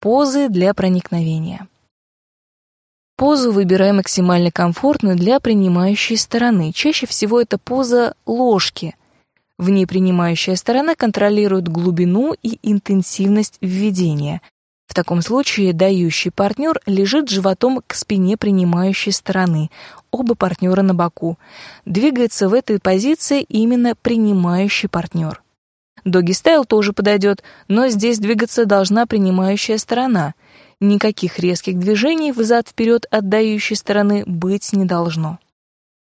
Позы для проникновения. Позу выбирай максимально комфортную для принимающей стороны. Чаще всего это поза ложки. В ней принимающая сторона контролирует глубину и интенсивность введения. В таком случае дающий партнер лежит животом к спине принимающей стороны, оба партнера на боку. Двигается в этой позиции именно принимающий партнер. Доги-стайл тоже подойдет, но здесь двигаться должна принимающая сторона. Никаких резких движений взад-вперед отдающей стороны быть не должно.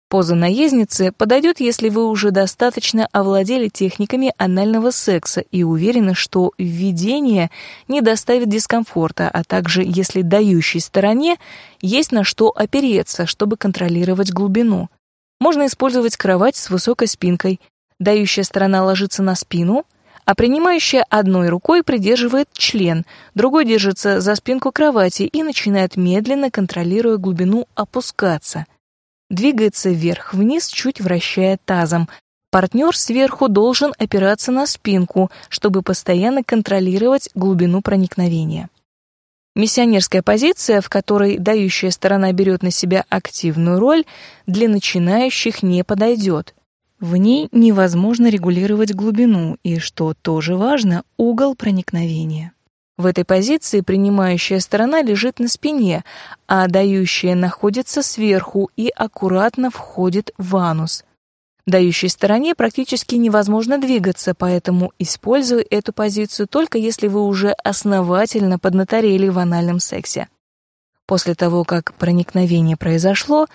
Поза наездницы подойдет, если вы уже достаточно овладели техниками анального секса и уверены, что введение не доставит дискомфорта, а также если дающей стороне есть на что опереться, чтобы контролировать глубину. Можно использовать кровать с высокой спинкой. Дающая сторона ложится на спину — а принимающая одной рукой придерживает член, другой держится за спинку кровати и начинает медленно, контролируя глубину, опускаться. Двигается вверх-вниз, чуть вращая тазом. Партнер сверху должен опираться на спинку, чтобы постоянно контролировать глубину проникновения. Миссионерская позиция, в которой дающая сторона берет на себя активную роль, для начинающих не подойдет. В ней невозможно регулировать глубину и, что тоже важно, угол проникновения. В этой позиции принимающая сторона лежит на спине, а дающая находится сверху и аккуратно входит в анус. Дающей стороне практически невозможно двигаться, поэтому используй эту позицию только если вы уже основательно поднаторели в анальном сексе. После того, как проникновение произошло,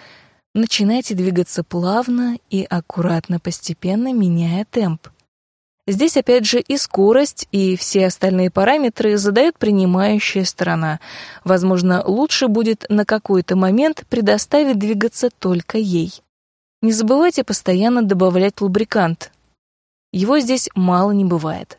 Начинайте двигаться плавно и аккуратно, постепенно меняя темп. Здесь опять же и скорость, и все остальные параметры задает принимающая сторона. Возможно, лучше будет на какой-то момент предоставить двигаться только ей. Не забывайте постоянно добавлять лубрикант. Его здесь мало не бывает.